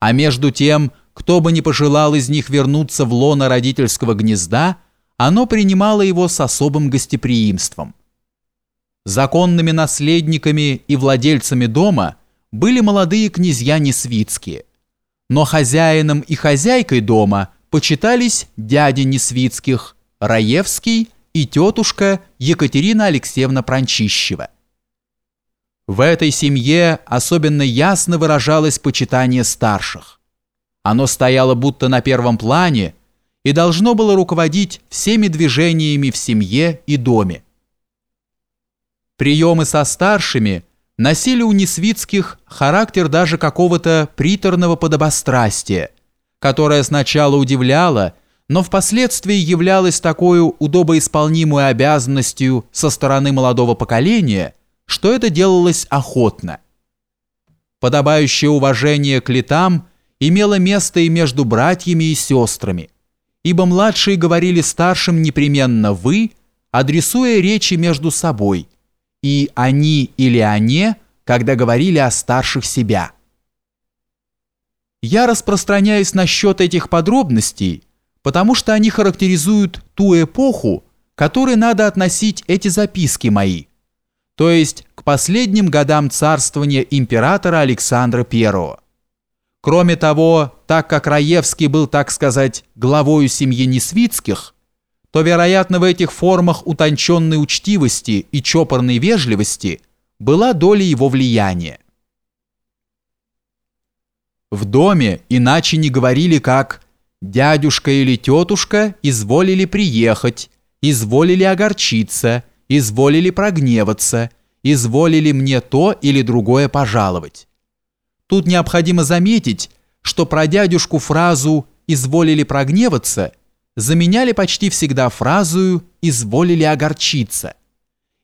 А между тем, кто бы ни пожелал из них вернуться в лоно родительского гнезда, оно принимало его с особым гостеприимством. Законными наследниками и владельцами дома были молодые князья Несвицкие, но хозяином и хозяйкой дома почитались дяди Несвицких, Раевский и тетушка Екатерина Алексеевна Пранчищева. В этой семье особенно ясно выражалось почитание старших. Оно стояло будто на первом плане и должно было руководить всеми движениями в семье и доме. Приемы со старшими носили у Несвицких характер даже какого-то приторного подобострастия, которое сначала удивляло, но впоследствии являлось такой удобоисполнимой обязанностью со стороны молодого поколения – что это делалось охотно. Подобающее уважение к летам имело место и между братьями и сестрами, ибо младшие говорили старшим непременно «вы», адресуя речи между собой, и «они» или «они», когда говорили о старших себя. Я распространяюсь насчет этих подробностей, потому что они характеризуют ту эпоху, которой надо относить эти записки мои, то есть к последним годам царствования императора Александра I. Кроме того, так как Раевский был, так сказать, главою семьи Несвицких, то, вероятно, в этих формах утонченной учтивости и чопорной вежливости была доля его влияния. В доме иначе не говорили, как «дядюшка или тетушка изволили приехать, изволили огорчиться», изволили прогневаться, изволили мне то или другое пожаловать. Тут необходимо заметить, что про дядюшку фразу «изволили прогневаться» заменяли почти всегда фразу «изволили огорчиться»,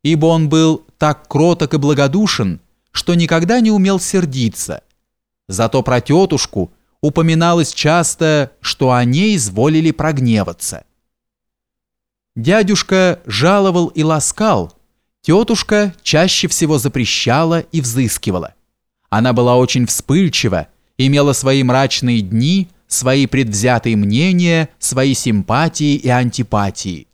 ибо он был так кроток и благодушен, что никогда не умел сердиться. Зато про тетушку упоминалось часто, что они изволили прогневаться. Дядюшка жаловал и ласкал, тетушка чаще всего запрещала и взыскивала. Она была очень вспыльчива, имела свои мрачные дни, свои предвзятые мнения, свои симпатии и антипатии.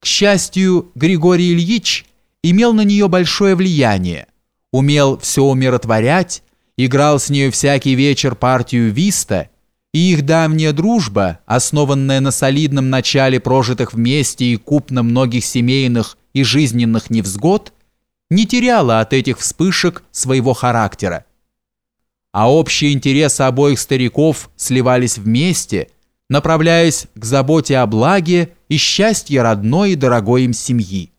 К счастью, Григорий Ильич имел на нее большое влияние, умел все умиротворять, играл с нею всякий вечер партию виста – и их давняя дружба, основанная на солидном начале прожитых вместе и купно многих семейных и жизненных невзгод, не теряла от этих вспышек своего характера. А общие интересы обоих стариков сливались вместе, направляясь к заботе о благе и счастье родной и дорогой им семьи.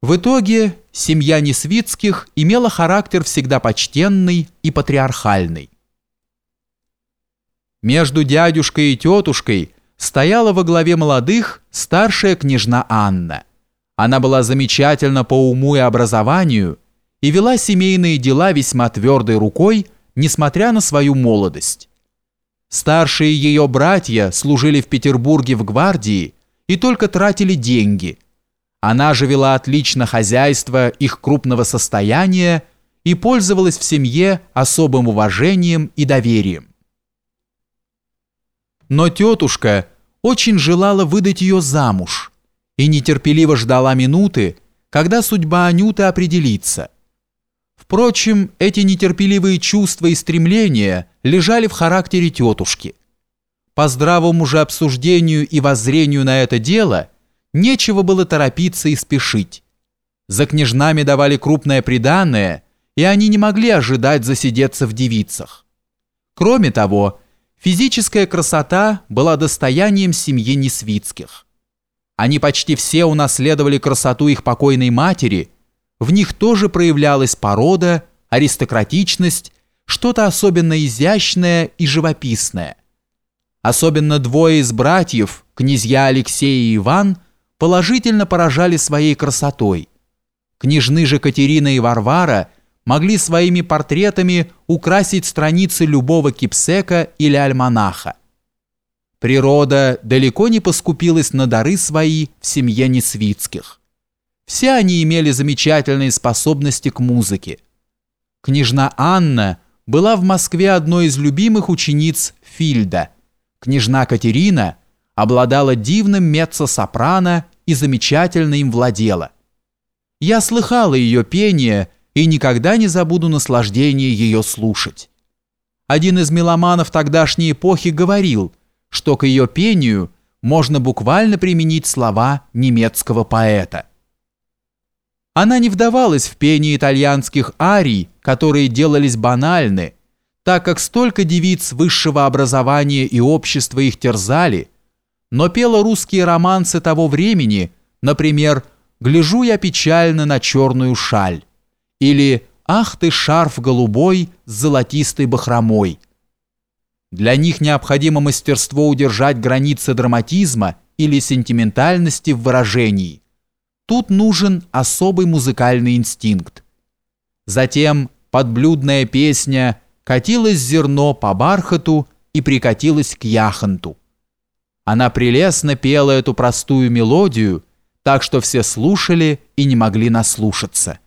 В итоге семья Несвицких имела характер всегда почтенный и патриархальный. Между дядюшкой и тетушкой стояла во главе молодых старшая княжна Анна. Она была замечательна по уму и образованию и вела семейные дела весьма твердой рукой, несмотря на свою молодость. Старшие ее братья служили в Петербурге в гвардии и только тратили деньги. Она же вела отлично хозяйство их крупного состояния и пользовалась в семье особым уважением и доверием. Но тетушка очень желала выдать ее замуж и нетерпеливо ждала минуты, когда судьба Анюты определится. Впрочем, эти нетерпеливые чувства и стремления лежали в характере тетушки. По здравому же обсуждению и воззрению на это дело нечего было торопиться и спешить. За княжнами давали крупное приданное, и они не могли ожидать засидеться в девицах. Кроме того, Физическая красота была достоянием семьи Несвицких. Они почти все унаследовали красоту их покойной матери, в них тоже проявлялась порода, аристократичность, что-то особенно изящное и живописное. Особенно двое из братьев, князья Алексей и Иван, положительно поражали своей красотой. Княжны же Катерина и Варвара – могли своими портретами украсить страницы любого кипсека или альманаха. Природа далеко не поскупилась на дары свои в семье Несвицких. Все они имели замечательные способности к музыке. Княжна Анна была в Москве одной из любимых учениц Фильда. Княжна Катерина обладала дивным меццо-сопрано и замечательно им владела. Я слыхала ее пение и никогда не забуду наслаждение ее слушать. Один из меломанов тогдашней эпохи говорил, что к ее пению можно буквально применить слова немецкого поэта. Она не вдавалась в пение итальянских арий, которые делались банальны, так как столько девиц высшего образования и общества их терзали, но пела русские романсы того времени, например, «Гляжу я печально на черную шаль» или «Ах ты, шарф голубой с золотистой бахромой». Для них необходимо мастерство удержать границы драматизма или сентиментальности в выражении. Тут нужен особый музыкальный инстинкт. Затем подблюдная песня «Катилось зерно по бархату и прикатилось к яхонту». Она прелестно пела эту простую мелодию, так что все слушали и не могли наслушаться.